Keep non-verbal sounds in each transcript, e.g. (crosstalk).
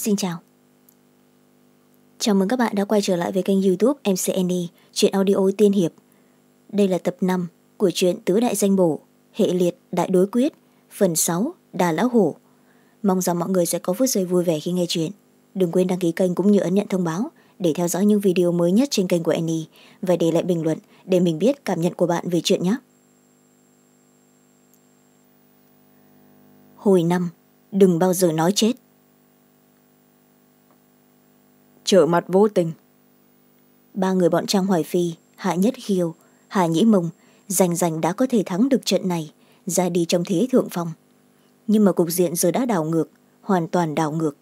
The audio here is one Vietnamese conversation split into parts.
xin chào chào mừng các bạn đã quay trở lại với kênh youtube mcne chuyện audio tiên hiệp đây là tập năm của truyện tứ đại danh bổ hệ liệt đại đối quyết phần sáu đà lão hổ mong rằng mọi người sẽ có phút giây vui vẻ khi nghe chuyện đừng quên đăng ký kênh cũng như ấn nhận thông báo để theo dõi những video mới nhất trên kênh của Annie và để lại bình luận để mình biết cảm nhận của bạn về chuyện nhé. Hồi năm, đừng bao giờ nói chết. Trở mặt vô tình. Ba người bọn Trang Hoài Phi, Hạ Nhất Khiêu, Hà Nhĩ Mông giành giành đã có thể thắng được trận này, ra đi trong thế thượng phong. Nhưng mà cục diện giờ đã đảo ngược, hoàn toàn đảo ngược.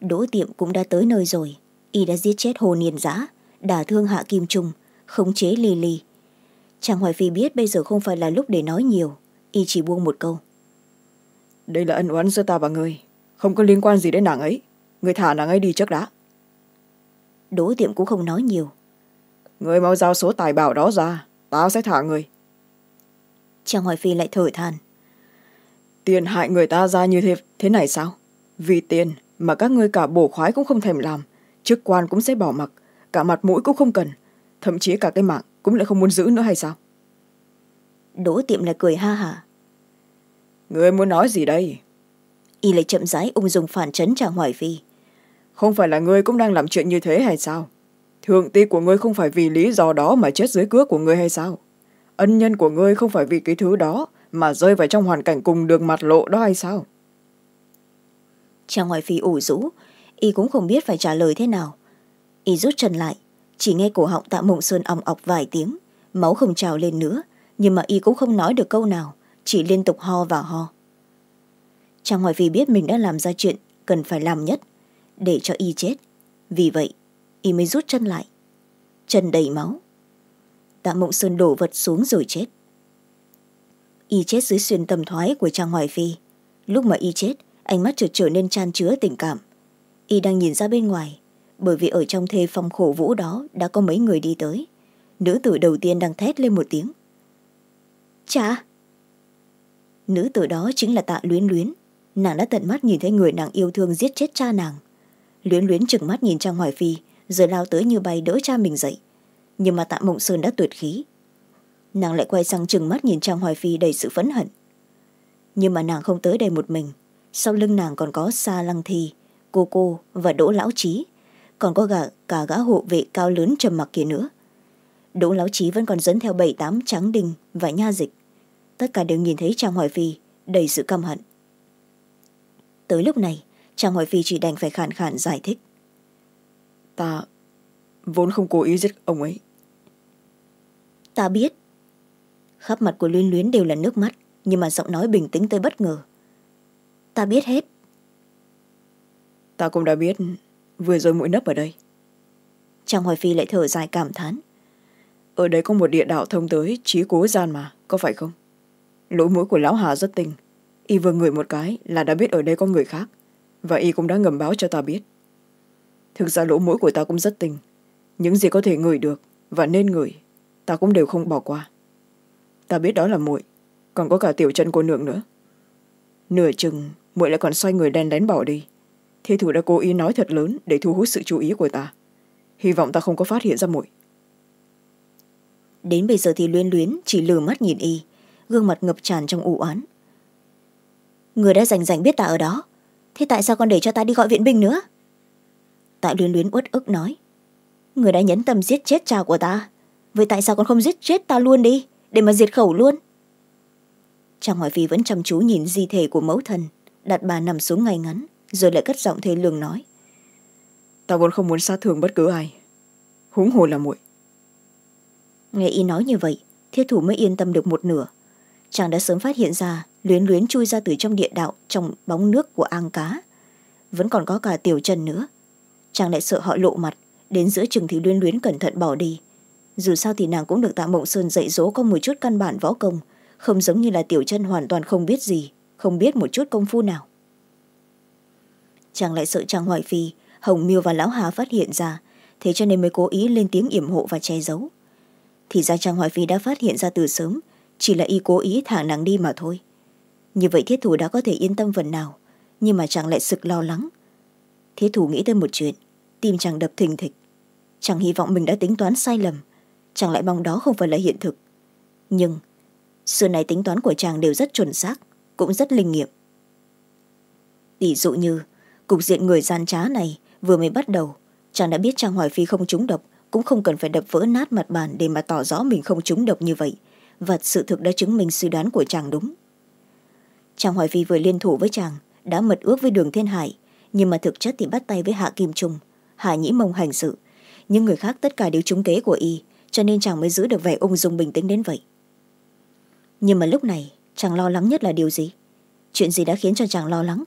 Đỗ tiệm cũng đã tới nơi rồi y đã giết chết hồ niên giã đả thương hạ kim trung khống chế ly ly chàng hoài phi biết bây giờ không phải là lúc để nói nhiều y chỉ buông một câu đây là ân oán giữa ta và người không có liên quan gì đến nàng ấy người thả nàng ấy đi trước đã đỗ tiệm cũng không nói nhiều. Người mau giao số tài bảo đó ra tao sẽ thả người. Chàng hoài phi lại thở than. Tiền hại người ta ra như thế thế này sao? Vì tiền mà các ngươi cả bổ khoái cũng không thèm làm chức quan cũng sẽ bỏ mặc cả mặt mũi cũng không cần thậm chí cả cái mạng cũng lại không muốn giữ nữa hay sao? Đỗ tiệm lại cười ha hả. Người muốn nói gì đây? Y lại chậm rãi ung dung phản chấn chàng hoài phi không phải là ngươi cũng đang làm chuyện như thế hay sao? Thượng ti của ngươi không phải vì lý do đó mà chết dưới cước của ngươi hay sao? Ân nhân của ngươi không phải vì cái thứ đó mà rơi vào trong hoàn cảnh cùng đường mặt lộ đó hay sao? Cha ngoài phi ủ rũ, y cũng không biết phải trả lời thế nào. Y rút chân lại, chỉ nghe cổ họng tạ mộng sơn ong ọc vài tiếng, máu không trào lên nữa, nhưng mà y cũng không nói được câu nào, chỉ liên tục ho và ho. Trang ngoài phi biết mình đã làm ra chuyện cần phải làm nhất để cho y chết. Vì vậy y mới rút chân lại chân đầy máu. Tạ mộng sơn đổ vật xuống rồi chết. Y chết dưới xuyên tầm thoái của trang hoài phi. Lúc mà y chết ánh mắt chợt trở nên chan chứa tình cảm. Y đang nhìn ra bên ngoài bởi vì ở trong thê phong khổ vũ đó đã có mấy người đi tới. Nữ tử đầu tiên đang thét lên một tiếng. Cha nữ tử đó chính là tạ luyến luyến. Nàng đã tận mắt nhìn thấy người nàng yêu thương giết chết cha nàng luyến luyến chừng mắt nhìn trang hoài phi rồi lao tới như bay đỡ cha mình dậy. Nhưng mà tạ mộng sơn đã tuyệt khí. Nàng lại quay sang chừng mắt nhìn trang hoài phi đầy sự phẫn hận. Nhưng mà nàng không tới đây một mình. Sau lưng nàng còn có xa lăng thi cô cô và đỗ lão trí còn có gà, cả gã hộ vệ cao lớn trầm mặc kia nữa. Đỗ lão trí vẫn còn dẫn theo bảy tám tráng đình và nha dịch. Tất cả đều nhìn thấy trang hoài phi đầy sự căm hận. Tới lúc này trang hoài phi chỉ đành phải khàn khàn giải thích. Ta vốn không cố ý giết ông ấy. Ta biết. Khắp mặt của luyến luyến đều là nước mắt nhưng mà giọng nói bình tĩnh tới bất ngờ. Ta biết hết. Ta cũng đã biết vừa rồi mũi nấp ở đây. Trang hoài phi lại thở dài cảm thán. Ở đây có một địa đạo thông tới trí cố gian mà có phải không? Lỗ mũi của lão hà rất tinh. Y vừa ngửi một cái là đã biết ở đây có người khác và y cũng đã ngầm báo cho ta biết. Thực ra lỗ mũi của ta cũng rất tinh. Những gì có thể ngửi được và nên ngửi ta cũng đều không bỏ qua. Ta biết đó là muội, còn có cả tiểu chân cô nương nữa. Nửa chừng, muội lại còn xoay người đen đén bỏ đi. Thi thủ đã cố ý nói thật lớn để thu hút sự chú ý của ta. Hy vọng ta không có phát hiện ra muội. Đến bây giờ thì luyến luyến chỉ lừa mắt nhìn y, gương mặt ngập tràn trong u oán. Người đã rành rành biết ta ở đó thế tại sao còn để cho ta đi gọi viện binh nữa? Tại luyến luyến uất ức nói. Người đã nhấn tâm giết chết cha của ta. Vậy tại sao còn không giết chết ta luôn đi để mà diệt khẩu luôn? Trang hỏi phi vẫn chăm chú nhìn di thể của mẫu thân đặt bà nằm xuống ngay ngắn rồi lại cất giọng thê lương nói. Ta vốn không muốn sát thương bất cứ ai. Huống hồ là muội. Nghe y nói như vậy thiết thủ mới yên tâm được một nửa chàng đã sớm phát hiện ra, luyến luyến chui ra từ trong địa đạo, trong bóng nước của ang cá. Vẫn còn có cả tiểu trần nữa. Chàng lại sợ họ lộ mặt, đến giữa chừng thì luyến luyến cẩn thận bỏ đi. Dù sao thì nàng cũng được tạ mộng sơn dạy dỗ có một chút căn bản võ công, không giống như là tiểu chân hoàn toàn không biết gì, không biết một chút công phu nào. Chàng lại sợ chàng hoài phi, hồng miêu và lão hà phát hiện ra, thế cho nên mới cố ý lên tiếng yểm hộ và che giấu. Thì ra chàng hoài phi đã phát hiện ra từ sớm chỉ là y cố ý thả nàng đi mà thôi. Như vậy thiết thủ đã có thể yên tâm phần nào, nhưng mà chàng lại sực lo lắng. Thiết thủ nghĩ tới một chuyện, tim chàng đập thình thịch. Chàng hy vọng mình đã tính toán sai lầm, chàng lại mong đó không phải là hiện thực. Nhưng, xưa này tính toán của chàng đều rất chuẩn xác, cũng rất linh nghiệm. Tỷ dụ như, cục diện người gian trá này vừa mới bắt đầu, chàng đã biết trang hoài phi không trúng độc, cũng không cần phải đập vỡ nát mặt bàn để mà tỏ rõ mình không trúng độc như vậy và sự thực đã chứng minh suy đoán của chàng đúng. Chàng hoài Vi vừa liên thủ với chàng, đã mật ước với đường thiên hải, nhưng mà thực chất thì bắt tay với hạ kim trung, hạ nhĩ mông hành sự. Những người khác tất cả đều trúng kế của y, cho nên chàng mới giữ được vẻ ung dung bình tĩnh đến vậy. Nhưng mà lúc này, chàng lo lắng nhất là điều gì? Chuyện gì đã khiến cho chàng lo lắng?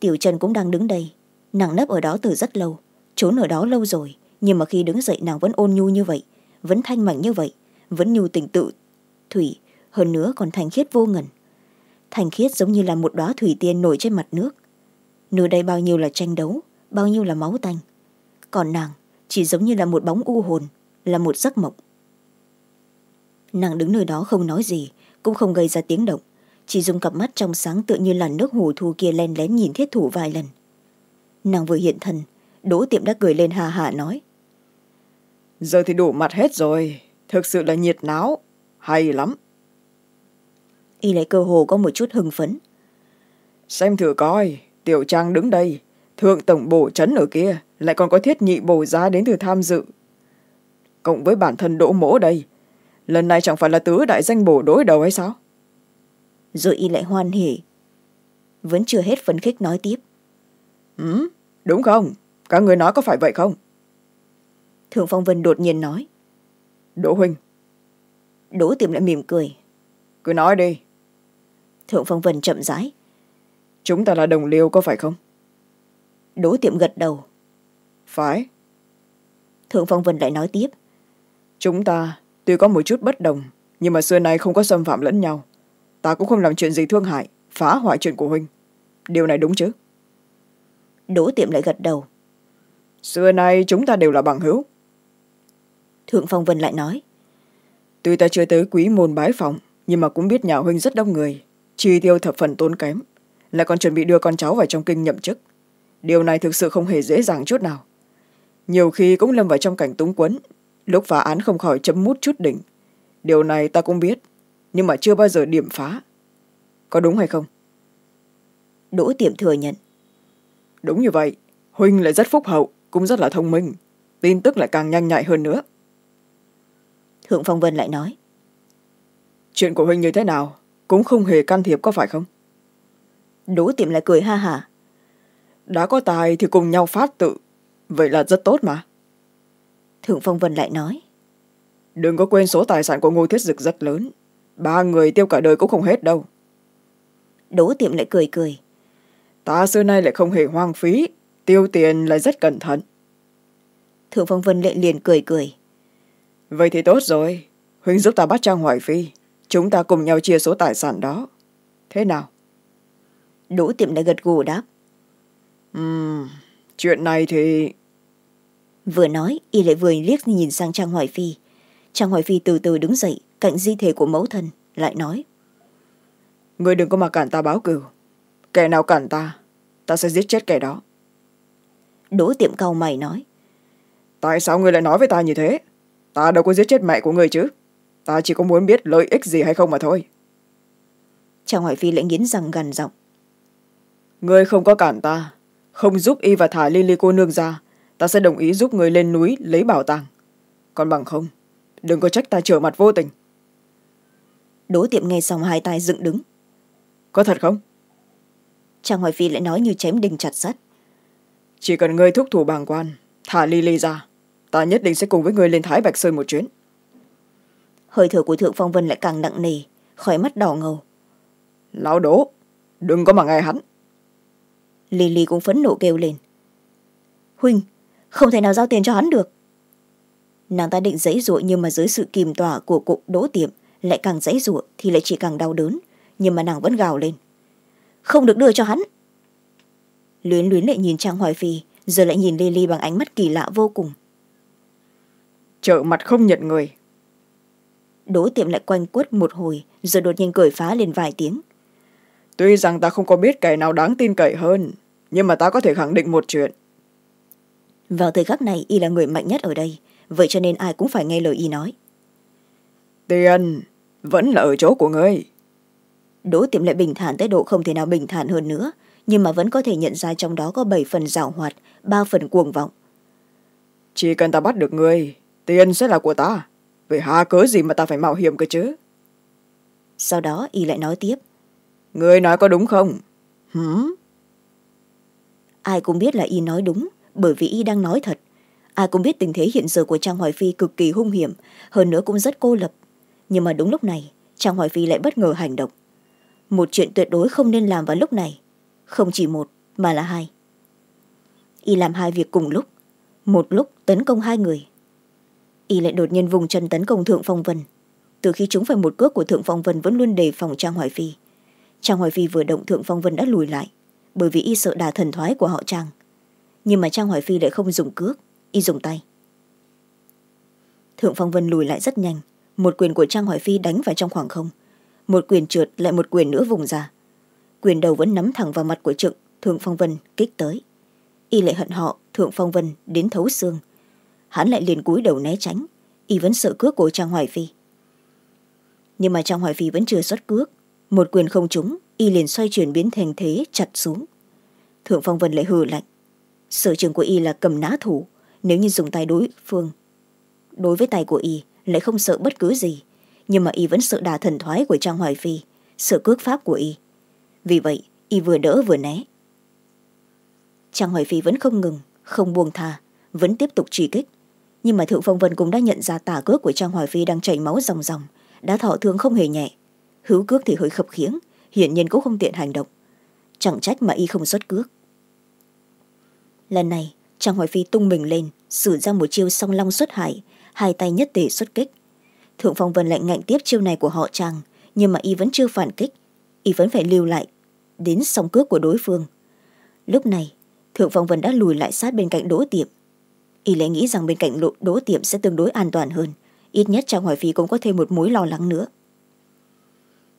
Tiểu trần cũng đang đứng đây nàng nấp ở đó từ rất lâu, trốn ở đó lâu rồi, nhưng mà khi đứng dậy nàng vẫn ôn nhu như vậy, vẫn thanh mảnh như vậy vẫn nhu tình tự. Thủy, hơn nữa còn thành khiết vô ngần. Thành khiết giống như là một đoá thủy tiên nổi trên mặt nước. Nơi đây bao nhiêu là tranh đấu, bao nhiêu là máu tanh. Còn nàng chỉ giống như là một bóng u hồn, là một giấc mộng. Nàng đứng nơi đó không nói gì, cũng không gây ra tiếng động, chỉ dùng cặp mắt trong sáng tựa như là nước hồ thu kia len lén nhìn thiết thủ vài lần. Nàng vừa hiện thân, đỗ tiệm đã cười lên hà hà nói. Giờ thì đủ mặt hết rồi thực sự là nhiệt náo. Hay lắm. Y lại cơ hồ có một chút hưng phấn. Xem thử coi. Tiểu trang đứng đây. Thượng tổng bổ trấn ở kia. Lại còn có thiết nhị bổ giá đến từ tham dự. Cộng với bản thân đỗ mỗ đây. Lần này chẳng phải là tứ đại danh bổ đối đầu hay sao? Rồi y lại hoan hỉ. Vẫn chưa hết phấn khích nói tiếp. Ừ đúng không? Các người nói có phải vậy không? Thượng phong vân đột nhiên nói đỗ huynh đỗ tiệm lại mỉm cười. Cứ nói đi. Thượng phong vân chậm rãi. Chúng ta là đồng liêu có phải không? Đỗ tiệm gật đầu. Phải. Thượng phong vân lại nói tiếp. Chúng ta tuy có một chút bất đồng nhưng mà xưa nay không có xâm phạm lẫn nhau. Ta cũng không làm chuyện gì thương hại phá hoại chuyện của huynh điều này đúng chứ? Đỗ tiệm lại gật đầu. Xưa nay chúng ta đều là bằng hữu thượng phong vân lại nói. Tuy ta chưa tới quý môn bái phòng nhưng mà cũng biết nhà huynh rất đông người. Chi tiêu thập phần tốn kém lại còn chuẩn bị đưa con cháu vào trong kinh nhậm chức. Điều này thực sự không hề dễ dàng chút nào. Nhiều khi cũng lâm vào trong cảnh túng quấn lúc phá án không khỏi chấm mút chút đỉnh. Điều này ta cũng biết nhưng mà chưa bao giờ điểm phá. Có đúng hay không? Đỗ tiệm thừa nhận. Đúng như vậy huynh lại rất phúc hậu cũng rất là thông minh. Tin tức lại càng nhanh nhạy hơn nữa thượng phong vân lại nói. Chuyện của huynh như thế nào? Cũng không hề can thiệp có phải không? Đỗ tiệm lại cười ha hả đã có tài thì cùng nhau phát tự. Vậy là rất tốt mà. Thượng phong vân lại nói. Đừng có quên số tài sản của ngô thiết dực rất lớn. Ba người tiêu cả đời cũng không hết đâu. Đỗ tiệm lại cười cười. Ta xưa nay lại không hề hoang phí. Tiêu tiền lại rất cẩn thận. Thượng phong vân lệ liền cười cười vậy thì tốt rồi. Huynh giúp ta bắt trang hoài phi. Chúng ta cùng nhau chia số tài sản đó. Thế nào? Đỗ tiệm đã gật gù đáp. Ừm, chuyện này thì vừa nói y lại vừa liếc nhìn sang trang hoài phi. Trang hoài phi từ từ đứng dậy cạnh di thể của mẫu thân lại nói. Người đừng có mà cản ta báo cửu kẻ nào cản ta ta sẽ giết chết kẻ đó. Đỗ tiệm cau mày nói. Tại sao người lại nói với ta như thế ta đâu có giết chết mẹ của người chứ. Ta chỉ có muốn biết lợi ích gì hay không mà thôi. Trang hoài phi lại nghiến răng gằn giọng. Người không có cản ta không giúp y và thả lily cô nương ra ta sẽ đồng ý giúp người lên núi lấy bảo tàng. Còn bằng không đừng có trách ta trở mặt vô tình. Đỗ tiệm nghe xong hai tay dựng đứng. Có thật không? Trang hoài phi lại nói như chém đinh chặt sắt. Chỉ cần ngươi thúc thủ bàng quan thả lily ra ta nhất định sẽ cùng với ngươi lên thái bạch sơn một chuyến. Hơi thở của thượng phong vân lại càng nặng nề khỏi mắt đỏ ngầu. Lão đỗ đừng có mà nghe hắn. Lily cũng phẫn nộ kêu lên. Huynh không thể nào giao tiền cho hắn được. Nàng ta định dãy dụa nhưng mà dưới sự kìm tỏa của cụ đỗ tiệm lại càng dãy dụa thì lại chỉ càng đau đớn nhưng mà nàng vẫn gào lên. Không được đưa cho hắn. Luyến luyến lại nhìn trang hoài phi giờ lại nhìn lily bằng ánh mắt kỳ lạ vô cùng trợ mặt không nhận người. Đỗ tiệm lại quanh quất một hồi rồi đột nhiên cười phá lên vài tiếng. Tuy rằng ta không có biết kẻ nào đáng tin cậy hơn nhưng mà ta có thể khẳng định một chuyện. Vào thời khắc này y là người mạnh nhất ở đây vậy cho nên ai cũng phải nghe lời y nói. Tiền vẫn là ở chỗ của ngươi. Đỗ tiệm lại bình thản tới độ không thể nào bình thản hơn nữa nhưng mà vẫn có thể nhận ra trong đó có bảy phần giảo hoạt ba phần cuồng vọng. Chỉ cần ta bắt được ngươi tiền sẽ là của ta. Vậy hà cớ gì mà ta phải mạo hiểm cơ chứ? Sau đó y lại nói tiếp. Ngươi nói có đúng không? Hử? Ai cũng biết là y nói đúng bởi vì y đang nói thật. Ai cũng biết tình thế hiện giờ của trang hoài phi cực kỳ hung hiểm hơn nữa cũng rất cô lập. Nhưng mà đúng lúc này trang hoài phi lại bất ngờ hành động. Một chuyện tuyệt đối không nên làm vào lúc này. Không chỉ một mà là hai. Y làm hai việc cùng lúc. Một lúc tấn công hai người y lại đột nhiên vùng chân tấn công thượng phong vân. Từ khi chúng phải một cước của thượng phong vân vẫn luôn đề phòng trang hoài phi. Trang hoài phi vừa động thượng phong vân đã lùi lại, bởi vì y sợ đà thần thoái của họ trang. Nhưng mà trang hoài phi lại không dùng cước, y dùng tay. Thượng phong vân lùi lại rất nhanh. Một quyền của trang hoài phi đánh vào trong khoảng không. Một quyền trượt lại một quyền nữa vùng ra. Quyền đầu vẫn nắm thẳng vào mặt của trượng, thượng phong vân kích tới. Y lại hận họ, thượng phong vân đến thấu xương hắn lại liền cúi đầu né tránh. Y vẫn sợ cước của trang hoài phi. Nhưng mà trang hoài phi vẫn chưa xuất cước. Một quyền không trúng, y liền xoay chuyển biến thành thế, chặt xuống. Thượng phong vân lại hừ lạnh. Sở trường của y là cầm nã thủ. Nếu như dùng tay đối phương, đối với tay của y, lại không sợ bất cứ gì. Nhưng mà y vẫn sợ đà thần thoái của trang hoài phi, sợ cước pháp của y. Vì vậy, y vừa đỡ vừa né. Trang hoài phi vẫn không ngừng, không buông tha, vẫn tiếp tục truy kích nhưng mà thượng phong vân cũng đã nhận ra tà cước của trang hoài phi đang chảy máu ròng ròng. Đã thọ thương không hề nhẹ. Hữu cước thì hơi khập khiếng hiển nhiên cũng không tiện hành động. Chẳng trách mà y không xuất cước. Lần này, trang hoài phi tung mình lên, sử ra một chiêu song long xuất hải, hai tay nhất tề xuất kích. Thượng phong vân lại ngạnh tiếp chiêu này của họ trang, nhưng mà y vẫn chưa phản kích. Y vẫn phải lưu lại, đến song cước của đối phương. Lúc này, thượng phong vân đã lùi lại sát bên cạnh đỗ tiệm y lại nghĩ rằng bên cạnh đỗ tiệm sẽ tương đối an toàn hơn. Ít nhất trang hoài phi cũng có thêm một mối lo lắng nữa.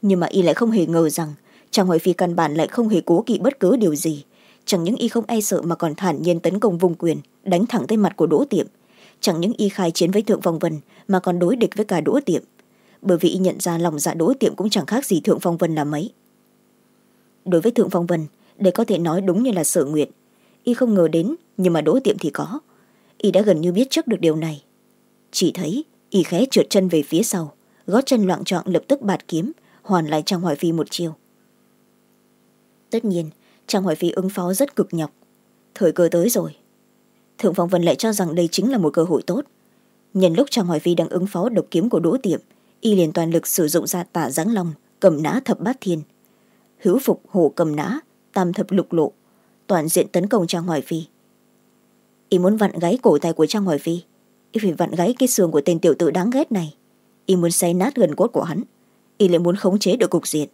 Nhưng mà y lại không hề ngờ rằng trang hoài phi căn bản lại không hề cố kỵ bất cứ điều gì. Chẳng những y không e sợ mà còn thản nhiên tấn công vùng quyền, đánh thẳng tới mặt của đỗ tiệm. Chẳng những y khai chiến với thượng phong vân, mà còn đối địch với cả đỗ tiệm. Bởi vì y nhận ra lòng dạ đỗ tiệm cũng chẳng khác gì thượng phong vân là mấy. Đối với thượng phong vân, đây có thể nói đúng như là sở nguyện. Y không ngờ đến, nhưng mà đỗ tiệm thì có y đã gần như biết trước được điều này. Chỉ thấy, y khẽ trượt chân về phía sau, gót chân loạn trọn lập tức bạt kiếm, hoàn lại trang hoài phi một chiều tất nhiên, trang hoài phi ứng phó rất cực nhọc. Thời cơ tới rồi. Thượng phong vân lại cho rằng đây chính là một cơ hội tốt. Nhân lúc trang hoài phi đang ứng phó độc kiếm của đỗ tiệm, y liền toàn lực sử dụng ra tả giáng long, cầm nã thập bát thiên. Hữu phục hổ cầm nã tam thập lục lộ, toàn diện tấn công trang hoài phi y muốn vặn gáy cổ tay của trang hoài phi. Y phải vặn gáy cái xương của tên tiểu tử đáng ghét này. Y muốn xé nát gần cốt của hắn. Y lại muốn khống chế được cục diện.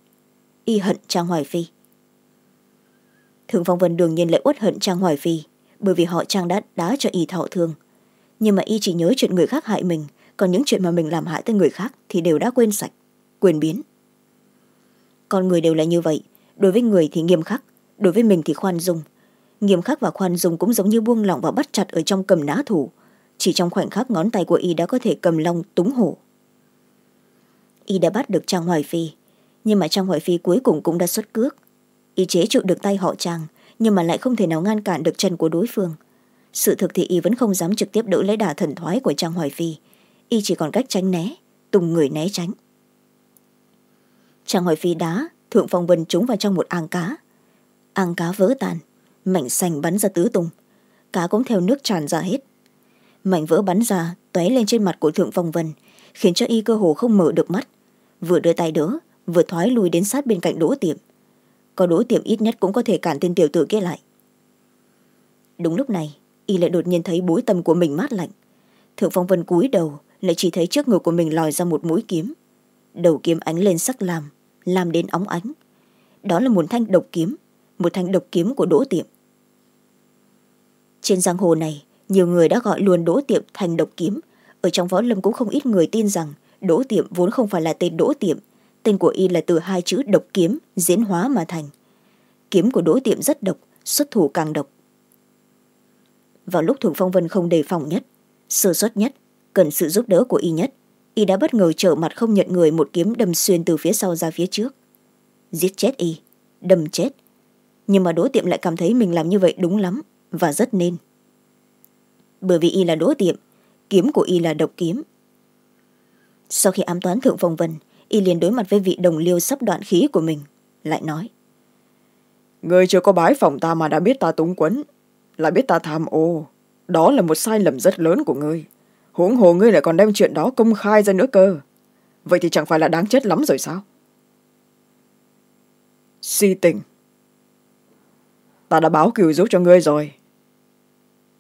Y hận trang hoài phi. Thường phong vân đương nhiên lại uất hận trang hoài phi, bởi vì họ trang đã đá cho y thọ thương. Nhưng mà y chỉ nhớ chuyện người khác hại mình, còn những chuyện mà mình làm hại tới người khác thì đều đã quên sạch, quên biến. Con người đều là như vậy, đối với người thì nghiêm khắc, đối với mình thì khoan dung nghiêm khắc và khoan dung cũng giống như buông lỏng và bắt chặt ở trong cầm ná thủ. Chỉ trong khoảnh khắc ngón tay của y đã có thể cầm long túng hổ. Y đã bắt được trang hoài phi, nhưng mà trang hoài phi cuối cùng cũng đã xuất cước. Y chế trụ được tay họ trang, nhưng mà lại không thể nào ngăn cản được chân của đối phương. Sự thực thì y vẫn không dám trực tiếp đỡ lấy đà thần thoái của trang hoài phi. Y chỉ còn cách tránh né, tùng người né tránh. Trang hoài phi đá, thượng phong vân trúng vào trong một ang cá. Ang cá vỡ tàn mảnh xanh bắn ra tứ tung. Cá cũng theo nước tràn ra hết. Mảnh vỡ bắn ra, tóe lên trên mặt của thượng phong vân, khiến cho y cơ hồ không mở được mắt. Vừa đưa tay đỡ, vừa thoái lui đến sát bên cạnh đỗ tiệm. Có đỗ tiệm ít nhất cũng có thể cản tên tiểu tử kia lại. Đúng lúc này, y lại đột nhiên thấy bối tâm của mình mát lạnh. Thượng phong vân cúi đầu, lại chỉ thấy trước ngực của mình lòi ra một mũi kiếm. Đầu kiếm ánh lên sắc lam lam đến óng ánh. Đó là một thanh độc kiếm, một thanh độc kiếm của đỗ tiệm trên giang hồ này, nhiều người đã gọi luôn đỗ tiệm thành độc kiếm. Ở trong võ lâm cũng không ít người tin rằng đỗ tiệm vốn không phải là tên đỗ tiệm. Tên của y là từ hai chữ độc kiếm, diễn hóa mà thành. Kiếm của đỗ tiệm rất độc, xuất thủ càng độc. Vào lúc thượng phong vân không đề phòng nhất, sơ suất nhất, cần sự giúp đỡ của y nhất, y đã bất ngờ trở mặt không nhận người một kiếm đâm xuyên từ phía sau ra phía trước. Giết chết y, đâm chết. Nhưng mà đỗ tiệm lại cảm thấy mình làm như vậy đúng lắm và rất nên. Bởi vì y là đỗ tiệm, kiếm của y là độc kiếm. Sau khi ám toán thượng phong vân, y liền đối mặt với vị đồng liêu sắp đoạn khí của mình, lại nói, người chưa có bái phòng ta mà đã biết ta túng quấn lại biết ta tham ô. Đó là một sai lầm rất lớn của ngươi. Huống hồ ngươi lại còn đem chuyện đó công khai ra nữa cơ. Vậy thì chẳng phải là đáng chết lắm rồi sao? Si tình. Ta đã báo cừu giúp cho ngươi rồi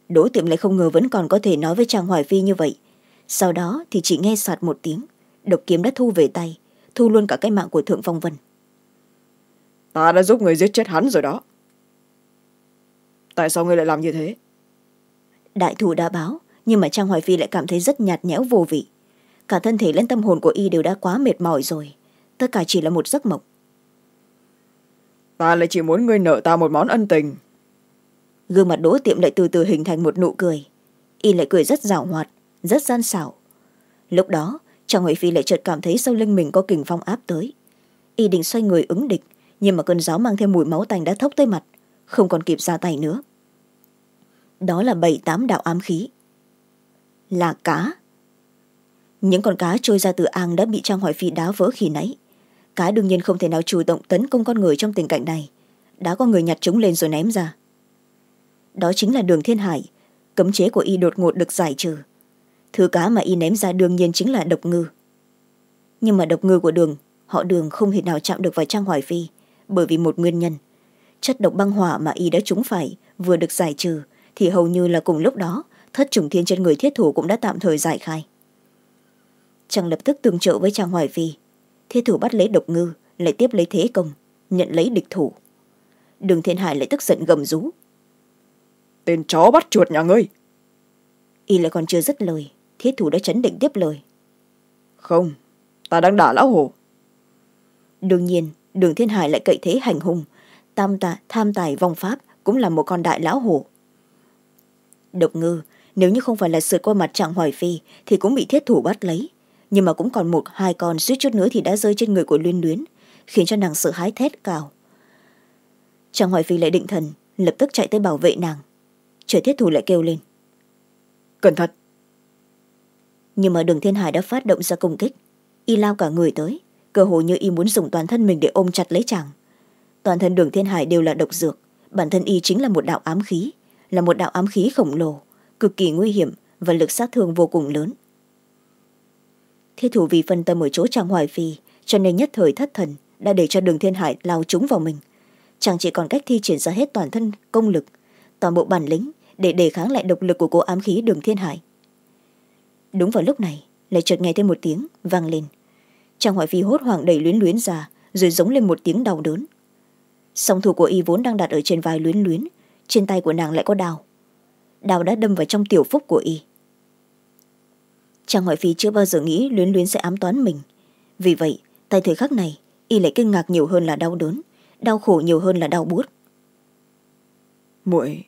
đỗ tiệm lại không ngờ vẫn còn có thể nói với trang hoài phi như vậy. Sau đó thì chỉ nghe soạt một tiếng. Độc kiếm đã thu về tay thu luôn cả cái mạng của thượng phong vân. Ta đã giúp người giết chết hắn rồi đó. Tại sao ngươi lại làm như thế? Đại thủ đã báo nhưng mà trang hoài phi lại cảm thấy rất nhạt nhẽo vô vị. Cả thân thể lẫn tâm hồn của y đều đã quá mệt mỏi rồi. Tất cả chỉ là một giấc mộng. Ta lại chỉ muốn ngươi nợ ta một món ân tình gương mặt đỗ tiệm lại từ từ hình thành một nụ cười. Y lại cười rất rào hoạt, rất gian xảo. Lúc đó trang hoài phi lại chợt cảm thấy sau lưng mình có kình phong áp tới. Y định xoay người ứng địch, nhưng mà cơn gió mang theo mùi máu tanh đã thốc tới mặt, không còn kịp ra tay nữa. Đó là bảy tám đạo ám khí. Là cá. Những con cá trôi ra từ ang đã bị trang hoài phi đá vỡ khi nãy. Cá đương nhiên không thể nào chủ động tấn công con người trong tình cảnh này. Đã có người nhặt chúng lên rồi ném ra đó chính là đường thiên hải. Cấm chế của y đột ngột được giải trừ. Thứ cá mà y ném ra đương nhiên chính là độc ngư. Nhưng mà độc ngư của đường, họ đường không thể nào chạm được vào trang hoài phi, bởi vì một nguyên nhân. Chất độc băng hỏa mà y đã trúng phải vừa được giải trừ, thì hầu như là cùng lúc đó, thất trùng thiên trên người thiết thủ cũng đã tạm thời giải khai. Chàng lập tức tương trợ với trang hoài phi. Thiết thủ bắt lấy độc ngư, lại tiếp lấy thế công, nhận lấy địch thủ. Đường thiên hải lại tức giận gầm rú tên chó bắt chuột nhà ngươi. Y lại còn chưa dứt lời thiết thủ đã chấn định tiếp lời. Không ta đang đả lão hổ. Đương nhiên đường thiên hải lại cậy thế hành hung. Tam tạ, tham tài vong pháp cũng là một con đại lão hổ. Độc ngư nếu như không phải là sượt qua mặt trạng hoài phi thì cũng bị thiết thủ bắt lấy. Nhưng mà cũng còn một hai con suýt chút nữa thì đã rơi trên người của luyên luyến khiến cho nàng sợ hãi thét cào. Trạng hoài phi lại định thần lập tức chạy tới bảo vệ nàng trời thiết thủ lại kêu lên. Cẩn thận. Nhưng mà đường thiên hải đã phát động ra công kích. Y lao cả người tới. Cơ hồ như y muốn dùng toàn thân mình để ôm chặt lấy chàng. Toàn thân đường thiên hải đều là độc dược. Bản thân y chính là một đạo ám khí. Là một đạo ám khí khổng lồ. Cực kỳ nguy hiểm và lực sát thương vô cùng lớn. Thiết thủ vì phân tâm ở chỗ trang hoài phi cho nên nhất thời thất thần đã để cho đường thiên hải lao trúng vào mình. Chàng chỉ còn cách thi triển ra hết toàn thân công lực. Toàn bộ bản lĩnh để đề kháng lại độc lực của cô ám khí đường thiên hải. Đúng vào lúc này, lại chợt nghe thêm một tiếng vang lên. Trang hoài phi hốt hoảng đẩy luyến luyến ra, rồi giống lên một tiếng đau đớn. Song thủ của y vốn đang đặt ở trên vai luyến luyến, trên tay của nàng lại có đào đào đã đâm vào trong tiểu phúc của y. Trang hoài phi chưa bao giờ nghĩ luyến luyến sẽ ám toán mình. Vì vậy, tại thời khắc này, y lại kinh ngạc nhiều hơn là đau đớn, đau khổ nhiều hơn là đau bút muội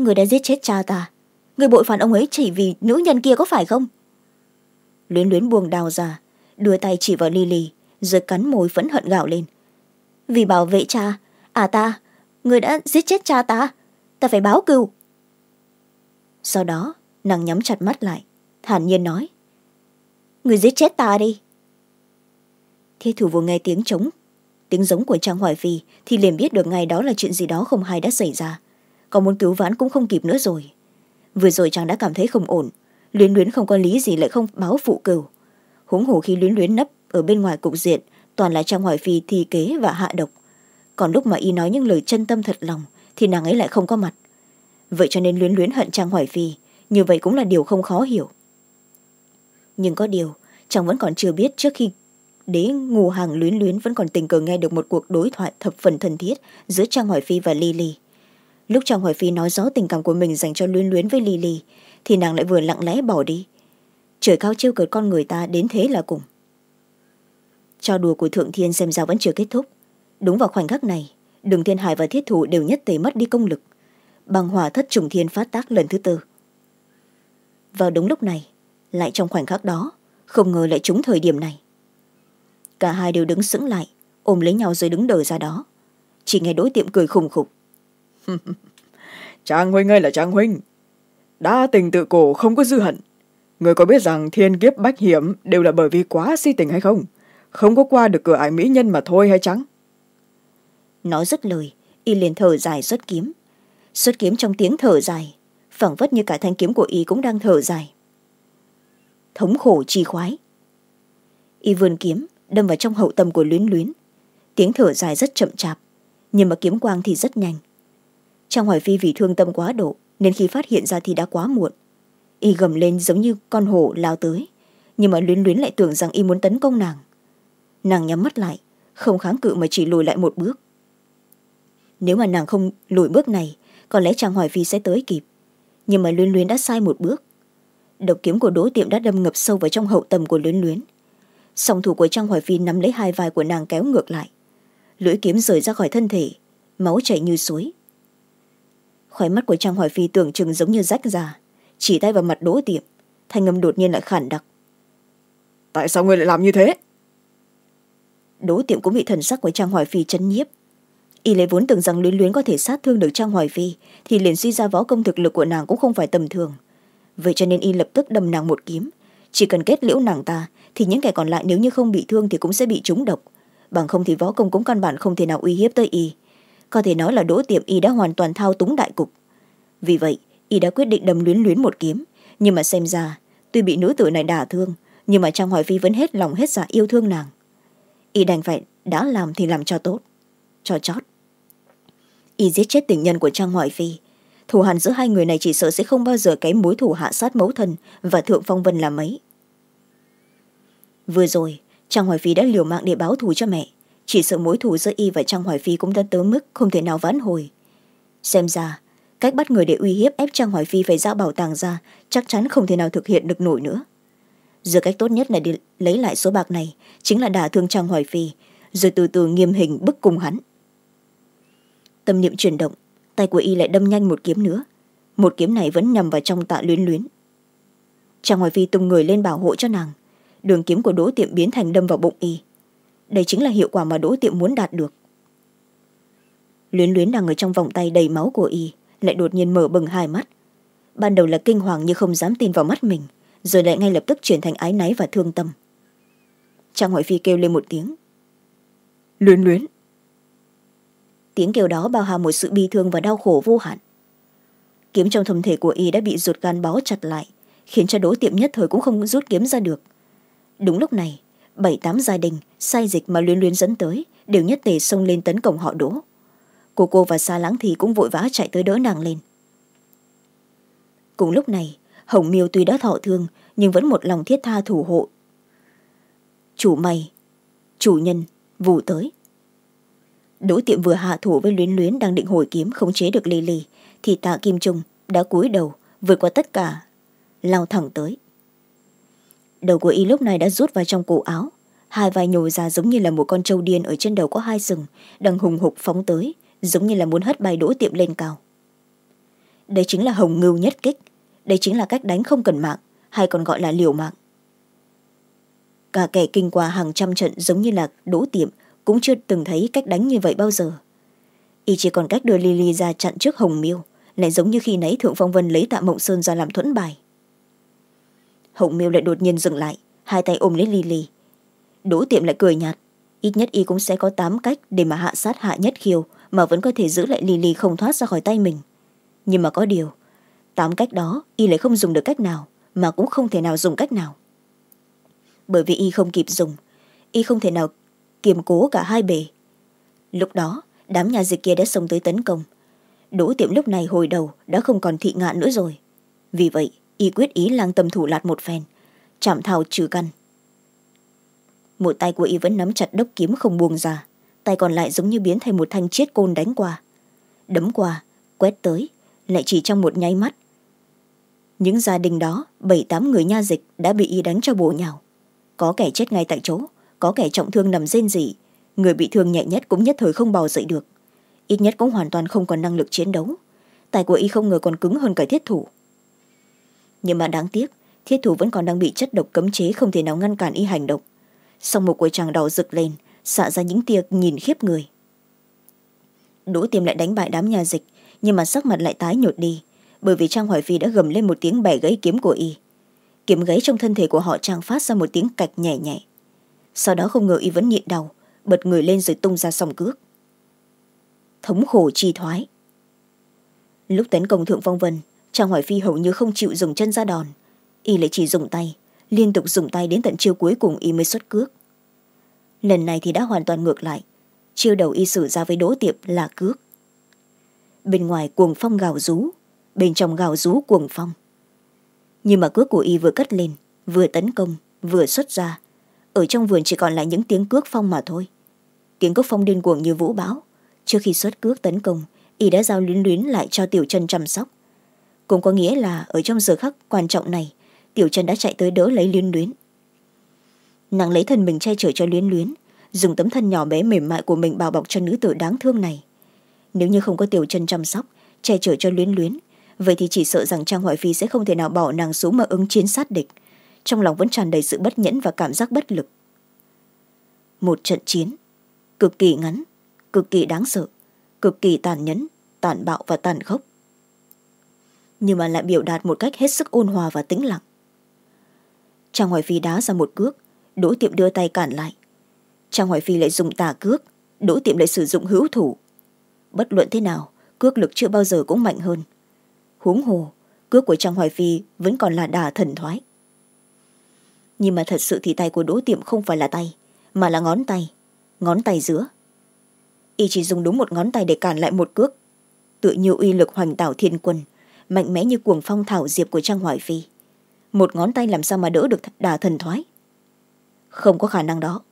người đã giết chết cha ta. Người bội phản ông ấy chỉ vì nữ nhân kia có phải không? Luyến luyến buông đào ra, đưa tay chỉ vào lily, rồi cắn môi phẫn hận gạo lên. Vì bảo vệ cha à ta, người đã giết chết cha ta ta phải báo cừu. Sau đó, nàng nhắm chặt mắt lại, thản nhiên nói, người giết chết ta đi. Thiết thủ vừa nghe tiếng trống, tiếng giống của trang hoài phi thì liền biết được ngay đó là chuyện gì đó không hay đã xảy ra còn muốn cứu vãn cũng không kịp nữa rồi. Vừa rồi chàng đã cảm thấy không ổn, luyến luyến không có lý gì lại không báo phụ cừu huống hồ khi luyến luyến nấp ở bên ngoài cục diện, toàn là trang hoài phi thi kế và hạ độc. Còn lúc mà y nói những lời chân tâm thật lòng, thì nàng ấy lại không có mặt. Vậy cho nên luyến luyến hận trang hoài phi, như vậy cũng là điều không khó hiểu. Nhưng có điều, chàng vẫn còn chưa biết trước khi đế ngù hàng luyến luyến vẫn còn tình cờ nghe được một cuộc đối thoại thập phần thân thiết giữa trang hoài phi và lily lúc trang hoài phi nói rõ tình cảm của mình dành cho luyến luyến với lily thì nàng lại vừa lặng lẽ bỏ đi. Trời cao trêu cợt con người ta đến thế là cùng. Trò đùa của thượng thiên xem ra vẫn chưa kết thúc. Đúng vào khoảnh khắc này, đường thiên hải và thiết thủ đều nhất tề mất đi công lực. Bằng hỏa thất trùng thiên phát tác lần thứ tư. Vào đúng lúc này, lại trong khoảnh khắc đó, không ngờ lại trúng thời điểm này. Cả hai đều đứng sững lại, ôm lấy nhau rồi đứng đờ ra đó. Chỉ nghe đối tiệm cười khùng khục. (laughs) trang huynh ơi là trang huynh đã tình tự cổ không có dư hận. Người có biết rằng thiên kiếp bách hiểm đều là bởi vì quá si tình hay không? Không có qua được cửa ải mỹ nhân mà thôi hay chăng? Nói dứt lời, y liền thở dài xuất kiếm. Xuất kiếm trong tiếng thở dài phẳng phất như cả thanh kiếm của y cũng đang thở dài. Thống khổ chi khoái. Y vươn kiếm, đâm vào trong hậu tâm của luyến luyến. Tiếng thở dài rất chậm chạp, nhưng mà kiếm quang thì rất nhanh trang hoài phi vì thương tâm quá độ, nên khi phát hiện ra thì đã quá muộn. Y gầm lên giống như con hổ lao tới, nhưng mà luyến luyến lại tưởng rằng y muốn tấn công nàng. Nàng nhắm mắt lại, không kháng cự mà chỉ lùi lại một bước. Nếu mà nàng không lùi bước này, có lẽ trang hoài phi sẽ tới kịp, nhưng mà luyến luyến đã sai một bước. Độc kiếm của đỗ tiệm đã đâm ngập sâu vào trong hậu tầm của luyến luyến. Song thủ của trang hoài phi nắm lấy hai vai của nàng kéo ngược lại. Lưỡi kiếm rời ra khỏi thân thể, máu chảy như suối khói mắt của trang hoài phi tưởng chừng giống như rách ra. Chỉ tay vào mặt đỗ tiệm thanh âm đột nhiên lại khản đặc. Tại sao ngươi lại làm như thế? Đỗ tiệm cũng bị thần sắc của trang hoài phi chấn nhiếp. Y lấy vốn tưởng rằng luyến luyến có thể sát thương được trang hoài phi thì liền suy ra võ công thực lực của nàng cũng không phải tầm thường. Vậy cho nên y lập tức đâm nàng một kiếm. Chỉ cần kết liễu nàng ta thì những kẻ còn lại nếu như không bị thương thì cũng sẽ bị trúng độc. Bằng không thì võ công cũng căn bản không thể nào uy hiếp tới y có thể nói là đỗ tiệm y đã hoàn toàn thao túng đại cục. Vì vậy, y đã quyết định đâm luyến luyến một kiếm. Nhưng mà xem ra, tuy bị nữ tử này đả thương, nhưng mà trang hoài phi vẫn hết lòng hết dạ yêu thương nàng. Y đành phải đã làm thì làm cho tốt. Cho chót. Y giết chết tình nhân của trang hoài phi. Thù hằn giữa hai người này chỉ sợ sẽ không bao giờ kém mối thù hạ sát mẫu thân và thượng phong vân là mấy. Vừa rồi, trang hoài phi đã liều mạng để báo thù cho mẹ chỉ sợ mối thù giữa y và trang hoài phi cũng đã tới mức không thể nào vãn hồi. Xem ra, cách bắt người để uy hiếp ép trang hoài phi phải giao bảo tàng ra, chắc chắn không thể nào thực hiện được nổi nữa. Giờ cách tốt nhất là để lấy lại số bạc này, chính là đả thương trang hoài phi, rồi từ từ nghiêm hình bức cùng hắn. Tâm niệm chuyển động, tay của y lại đâm nhanh một kiếm nữa. Một kiếm này vẫn nhằm vào trong tạ luyến luyến. Trang hoài phi tung người lên bảo hộ cho nàng. Đường kiếm của đỗ tiệm biến thành đâm vào bụng y đây chính là hiệu quả mà đỗ tiệm muốn đạt được. Luyến luyến đang ở trong vòng tay đầy máu của y, lại đột nhiên mở bừng hai mắt. Ban đầu là kinh hoàng như không dám tin vào mắt mình, rồi lại ngay lập tức chuyển thành ái náy và thương tâm. Trang hoài phi kêu lên một tiếng. Luyến luyến. Tiếng kêu đó bao hàm một sự bi thương và đau khổ vô hạn. Kiếm trong thầm thể của y đã bị ruột gan bó chặt lại, khiến cho đỗ tiệm nhất thời cũng không rút kiếm ra được. Đúng lúc này bảy tám gia đình, sai dịch mà luyến luyến dẫn tới, đều nhất tề xông lên tấn công họ đỗ. Cô cô và xa lãng thì cũng vội vã chạy tới đỡ nàng lên. Cùng lúc này, hồng miêu tuy đã thọ thương, nhưng vẫn một lòng thiết tha thủ hộ. Chủ mày, chủ nhân, vù tới. Đỗ tiệm vừa hạ thủ với luyến luyến đang định hồi kiếm khống chế được lì lì thì tạ kim trung đã cúi đầu, vượt qua tất cả, lao thẳng tới đầu của y lúc này đã rút vào trong cổ áo. Hai vai nhồi ra giống như là một con trâu điên ở trên đầu có hai sừng, đang hùng hục phóng tới, giống như là muốn hất bay đỗ tiệm lên cao. Đây chính là hồng ngưu nhất kích. Đây chính là cách đánh không cần mạng, hay còn gọi là liều mạng. Cả kẻ kinh qua hàng trăm trận giống như là đỗ tiệm cũng chưa từng thấy cách đánh như vậy bao giờ. Y chỉ còn cách đưa lily ra chặn trước hồng miêu, lại giống như khi nấy thượng phong vân lấy tạ mộng sơn ra làm thuẫn bài hồng miêu lại đột nhiên dừng lại, hai tay ôm lấy lily. Đỗ tiệm lại cười nhạt. Ít nhất y cũng sẽ có tám cách để mà hạ sát hạ nhất khiêu, mà vẫn có thể giữ lại lily không thoát ra khỏi tay mình. Nhưng mà có điều, tám cách đó y lại không dùng được cách nào, mà cũng không thể nào dùng cách nào. Bởi vì y không kịp dùng, y không thể nào kiềm cố cả hai bề. Lúc đó, đám nhà dịch kia đã xông tới tấn công. Đỗ tiệm lúc này hồi đầu đã không còn thị ngạn nữa rồi. Vì vậy y quyết ý lang tâm thủ lạt một phen. Chạm thảo trừ căn. Một tay của y vẫn nắm chặt đốc kiếm không buông ra. Tay còn lại giống như biến thành một thanh chiết côn đánh qua. Đấm qua, quét tới, lại chỉ trong một nháy mắt. Những gia đình đó, bảy tám người nha dịch đã bị y đánh cho bổ nhào. Có kẻ chết ngay tại chỗ, có kẻ trọng thương nằm rên rỉ. Người bị thương nhẹ nhất cũng nhất thời không bò dậy được. Ít nhất cũng hoàn toàn không còn năng lực chiến đấu. Tài của y không ngờ còn cứng hơn cả thiết thủ nhưng mà đáng tiếc, thiết thủ vẫn còn đang bị chất độc cấm chế không thể nào ngăn cản y hành động. Song một của chàng đỏ rực lên, xạ ra những tia nhìn khiếp người. Đỗ tiêm lại đánh bại đám nhà dịch, nhưng mà sắc mặt lại tái nhột đi, bởi vì trang hoài phi đã gầm lên một tiếng bẻ gãy kiếm của y. Kiếm gãy trong thân thể của họ trang phát ra một tiếng cạch nhẹ nhẹ. Sau đó không ngờ y vẫn nhịn đau, bật người lên rồi tung ra sòng cước. Thống khổ chi thoái. Lúc tấn công thượng phong vân trang hoài phi hầu như không chịu dùng chân ra đòn. Y lại chỉ dùng tay, liên tục dùng tay đến tận chiêu cuối cùng y mới xuất cước. Lần này thì đã hoàn toàn ngược lại. Chiêu đầu y sử ra với đỗ tiệp là cước. Bên ngoài cuồng phong gào rú, bên trong gào rú cuồng phong. Nhưng mà cước của y vừa cất lên, vừa tấn công, vừa xuất ra. Ở trong vườn chỉ còn lại những tiếng cước phong mà thôi. Tiếng cước phong điên cuồng như vũ bão. Trước khi xuất cước tấn công, y đã giao luyến luyến lại cho tiểu chân chăm sóc cũng có nghĩa là ở trong giờ khắc quan trọng này, tiểu chân đã chạy tới đỡ lấy luyến luyến. Nàng lấy thân mình che chở cho luyến luyến, dùng tấm thân nhỏ bé mềm mại của mình bao bọc cho nữ tử đáng thương này. Nếu như không có tiểu chân chăm sóc, che chở cho luyến luyến, vậy thì chỉ sợ rằng trang hoài phi sẽ không thể nào bỏ nàng xuống mà ứng chiến sát địch. Trong lòng vẫn tràn đầy sự bất nhẫn và cảm giác bất lực. Một trận chiến, cực kỳ ngắn, cực kỳ đáng sợ, cực kỳ tàn nhẫn, tàn bạo và tàn khốc nhưng mà lại biểu đạt một cách hết sức ôn hòa và tĩnh lặng. Trang hoài phi đá ra một cước, đỗ tiệm đưa tay cản lại. Trang hoài phi lại dùng tà cước, đỗ tiệm lại sử dụng hữu thủ. Bất luận thế nào, cước lực chưa bao giờ cũng mạnh hơn. Huống hồ, cước của trang hoài phi vẫn còn là đà thần thoái. Nhưng mà thật sự thì tay của đỗ tiệm không phải là tay, mà là ngón tay ngón tay giữa. Y chỉ dùng đúng một ngón tay để cản lại một cước. Tự nhiều uy lực hoành tảo thiên quân mạnh mẽ như cuồng phong thảo diệp của trang hoài phi. Một ngón tay làm sao mà đỡ được đà thần thoái? Không có khả năng đó.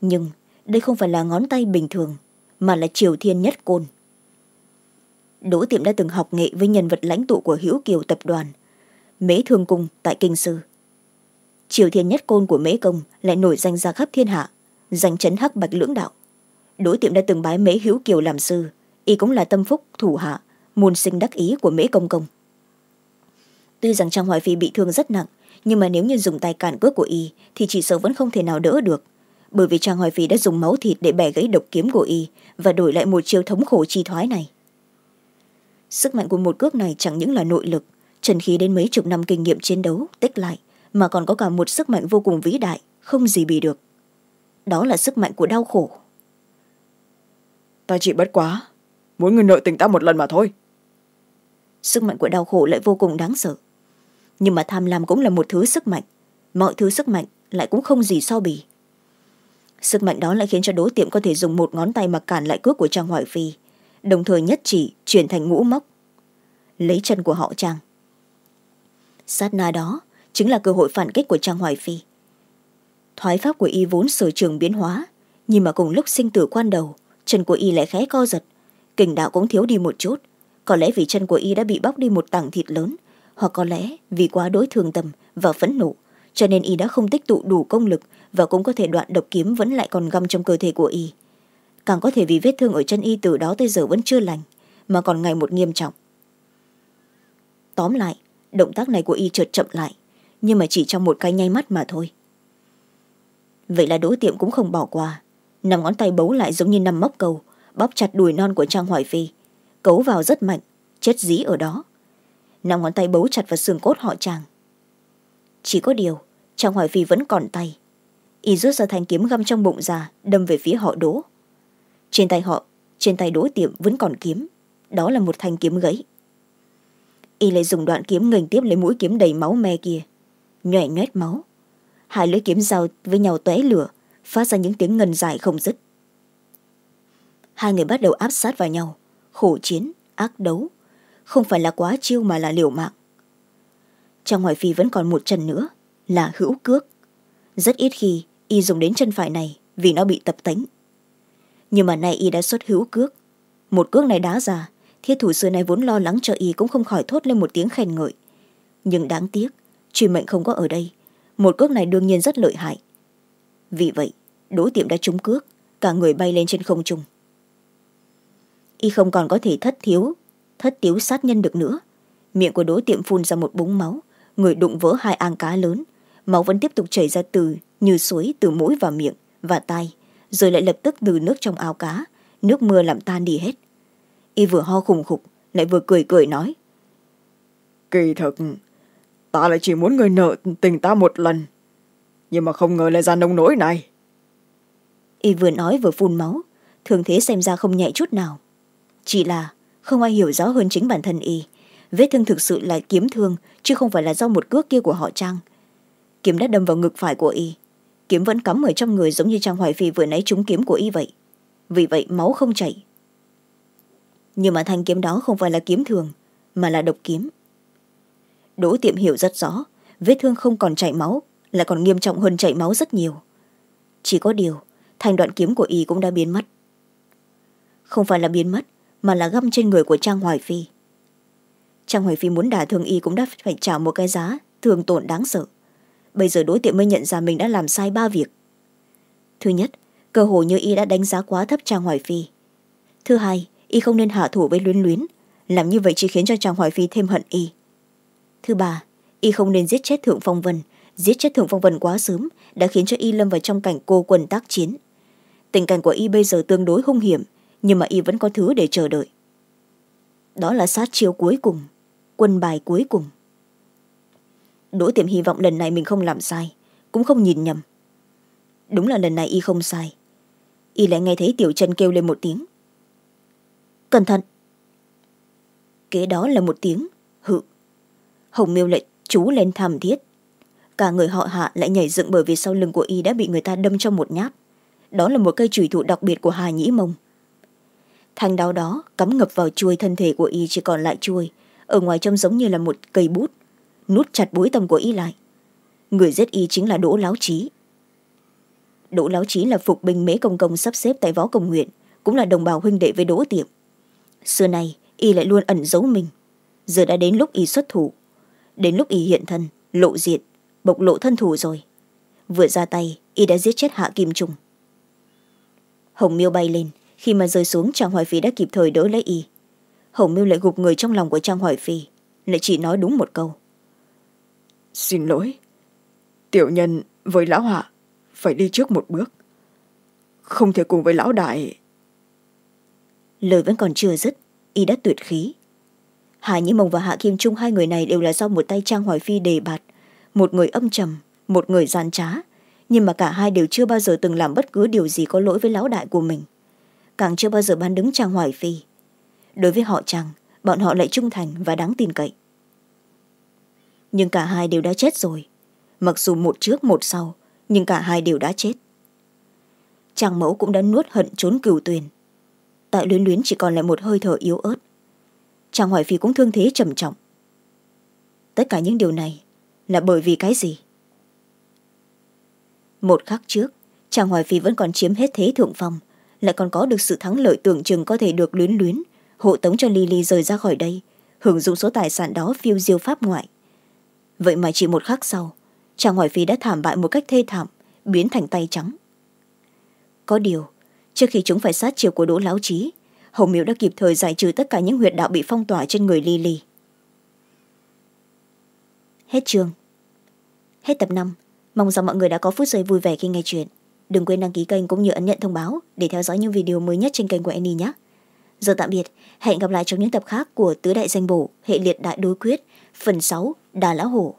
Nhưng đây không phải là ngón tay bình thường, mà là triều thiên nhất côn. Đỗ tiệm đã từng học nghệ với nhân vật lãnh tụ của hữu kiều tập đoàn, mễ thương cung tại kinh sư. Triều thiên nhất côn của mễ công lại nổi danh ra khắp thiên hạ, danh chấn hắc bạch lưỡng đạo. Đỗ tiệm đã từng bái mễ hữu kiều làm sư, y cũng là tâm phúc thủ hạ môn sinh đắc ý của mễ công công. Tuy rằng trang hoài phi bị thương rất nặng, nhưng mà nếu như dùng tay cản cước của y, thì chỉ sợ vẫn không thể nào đỡ được. Bởi vì trang hoài phi đã dùng máu thịt để bẻ gãy độc kiếm của y và đổi lại một chiêu thống khổ chi thoái này. Sức mạnh của một cước này chẳng những là nội lực, trần khí đến mấy chục năm kinh nghiệm chiến đấu, tích lại, mà còn có cả một sức mạnh vô cùng vĩ đại, không gì bì được. Đó là sức mạnh của đau khổ. Ta chỉ bất quá muốn người nợ tình ta một lần mà thôi sức mạnh của đau khổ lại vô cùng đáng sợ. Nhưng mà tham lam cũng là một thứ sức mạnh. Mọi thứ sức mạnh lại cũng không gì so bì. Sức mạnh đó lại khiến cho đối tiệm có thể dùng một ngón tay mà cản lại cước của trang hoài phi, đồng thời nhất chỉ chuyển thành ngũ mốc. Lấy chân của họ, trang. Sát na đó chính là cơ hội phản kích của trang hoài phi. Thoái pháp của y vốn sở trường biến hóa, nhưng mà cùng lúc sinh tử quan đầu, chân của y lại khẽ co giật, kình đạo cũng thiếu đi một chút có lẽ vì chân của y đã bị bóc đi một tảng thịt lớn, hoặc có lẽ vì quá đối thường tâm và phẫn nộ, cho nên y đã không tích tụ đủ công lực và cũng có thể đoạn độc kiếm vẫn lại còn găm trong cơ thể của y. Càng có thể vì vết thương ở chân y từ đó tới giờ vẫn chưa lành, mà còn ngày một nghiêm trọng. Tóm lại, động tác này của y chợt chậm lại, nhưng mà chỉ trong một cái nháy mắt mà thôi. Vậy là đối tiệm cũng không bỏ qua nằm ngón tay bấu lại giống như năm móc cầu, bóp chặt đùi non của trang hoài phi cấu vào rất mạnh, chết dí ở đó. Năm ngón tay bấu chặt vào xương cốt họ chàng. Chỉ có điều, chàng hoài phi vẫn còn tay. Y rút ra thanh kiếm găm trong bụng ra đâm về phía họ đỗ. Trên tay họ, trên tay đỗ tiệm vẫn còn kiếm. Đó là một thanh kiếm gãy. Y lại dùng đoạn kiếm nghênh tiếp lấy mũi kiếm đầy máu me kia. Nhoẻ nhoét máu. Hai lưỡi kiếm giao với nhau tóe lửa, phát ra những tiếng ngân dài không dứt. Hai người bắt đầu áp sát vào nhau khổ chiến, ác đấu. Không phải là quá chiêu mà là liều mạng. Trong hoài phi vẫn còn một chân nữa, là hữu cước. Rất ít khi y dùng đến chân phải này vì nó bị tập tánh. Nhưng mà nay y đã xuất hữu cước. Một cước này đá ra, thiết thủ xưa này vốn lo lắng cho y cũng không khỏi thốt lên một tiếng khen ngợi. Nhưng đáng tiếc truy mệnh không có ở đây. Một cước này đương nhiên rất lợi hại. Vì vậy, đỗ tiệm đã trúng cước, cả người bay lên trên không trung y không còn có thể thất thiếu thất tiếu sát nhân được nữa. Miệng của đỗ tiệm phun ra một búng máu người đụng vỡ hai ang cá lớn. Máu vẫn tiếp tục chảy ra từ như suối từ mũi vào miệng và tay rồi lại lập tức từ nước trong ao cá nước mưa làm tan đi hết. Y vừa ho khùng khục lại vừa cười cười nói kỳ thực ta lại chỉ muốn người nợ tình ta một lần nhưng mà không ngờ lại ra nông nỗi này. Y vừa nói vừa phun máu thường thế xem ra không nhẹ chút nào chỉ là không ai hiểu rõ hơn chính bản thân y. Vết thương thực sự là kiếm thương, chứ không phải là do một cước kia của họ trang. Kiếm đã đâm vào ngực phải của y. Kiếm vẫn cắm ở trong người giống như trang hoài phi vừa nãy trúng kiếm của y vậy. Vì vậy máu không chảy. Nhưng mà thanh kiếm đó không phải là kiếm thường, mà là độc kiếm. Đỗ tiệm hiểu rất rõ, vết thương không còn chảy máu, lại còn nghiêm trọng hơn chảy máu rất nhiều. Chỉ có điều, thanh đoạn kiếm của y cũng đã biến mất. Không phải là biến mất mà là găm trên người của trang hoài phi. Trang hoài phi muốn đả thương y cũng đã phải trả một cái giá thường tổn đáng sợ. Bây giờ đối tượng mới nhận ra mình đã làm sai ba việc. Thứ nhất, cơ hồ như y đã đánh giá quá thấp trang hoài phi. Thứ hai, y không nên hạ thủ với luyến luyến. Làm như vậy chỉ khiến cho trang hoài phi thêm hận y. Thứ ba, y không nên giết chết thượng phong vân. Giết chết thượng phong vân quá sớm đã khiến cho y lâm vào trong cảnh cô quần tác chiến. Tình cảnh của y bây giờ tương đối hung hiểm nhưng mà y vẫn có thứ để chờ đợi. Đó là sát chiêu cuối cùng, quân bài cuối cùng. Đỗ tiệm hy vọng lần này mình không làm sai, cũng không nhìn nhầm. Đúng là lần này y không sai. Y lại nghe thấy tiểu chân kêu lên một tiếng. Cẩn thận! Kế đó là một tiếng, hự! Hồng miêu lại chú lên thảm thiết. Cả người họ hạ lại nhảy dựng bởi vì sau lưng của y đã bị người ta đâm trong một nhát. Đó là một cây chùy thủ đặc biệt của hà nhĩ mông thanh đao đó, cắm ngập vào chuôi thân thể của y chỉ còn lại chuôi. Ở ngoài trông giống như là một cây bút, nút chặt bối tâm của y lại. Người giết y chính là đỗ láo trí đỗ láo trí là phục binh mễ công công sắp xếp tại võ công huyện cũng là đồng bào huynh đệ với đỗ tiệm. Xưa nay, y lại luôn ẩn giấu mình. Giờ đã đến lúc y xuất thủ. Đến lúc y hiện thân, lộ diện, bộc lộ thân thủ rồi. Vừa ra tay, y đã giết chết hạ kim trung. Hồng miêu bay lên khi mà rơi xuống trang hoài phi đã kịp thời đỡ lấy y. Hồng miêu lại gục người trong lòng của trang hoài phi lại chỉ nói đúng một câu. Xin lỗi tiểu nhân với lão hạ phải đi trước một bước. Không thể cùng với lão đại. Lời vẫn còn chưa dứt y đã tuyệt khí. Hà nhĩ mông và hạ kim trung hai người này đều là do một tay trang hoài phi đề bạt một người âm trầm một người gian trá. Nhưng mà cả hai đều chưa bao giờ từng làm bất cứ điều gì có lỗi với lão đại của mình càng chưa bao giờ bán đứng trang hoài phi. Đối với họ chàng bọn họ lại trung thành và đáng tin cậy. Nhưng cả hai đều đã chết rồi. Mặc dù một trước, một sau, nhưng cả hai đều đã chết. Chàng mẫu cũng đã nuốt hận trốn cửu tuyền. Tại luyến luyến chỉ còn lại một hơi thở yếu ớt. Chàng hoài phi cũng thương thế trầm trọng. Tất cả những điều này là bởi vì cái gì? Một khắc trước chàng hoài phi vẫn còn chiếm hết thế thượng phong lại còn có được sự thắng lợi tưởng chừng có thể được luyến luyến. Hộ tống cho lily rời ra khỏi đây, hưởng dụng số tài sản đó phiêu diêu pháp ngoại. Vậy mà chỉ một khắc sau, chàng ngoại phi đã thảm bại một cách thê thảm, biến thành tay trắng. Có điều, trước khi chúng phải sát chiều của đỗ láo trí hồng miếu đã kịp thời giải trừ tất cả những huyệt đạo bị phong tỏa trên người lily. Hết chương. Hết tập năm. Mong rằng mọi người đã có phút giây vui vẻ khi nghe chuyện đừng quên đăng ký kênh cũng như ấn nhận thông báo để theo dõi những video mới nhất trên kênh của Annie nhé. Giờ tạm biệt, hẹn gặp lại trong những tập khác của tứ đại danh bổ, hệ liệt đại đối quyết, phần sáu, đà lão hổ.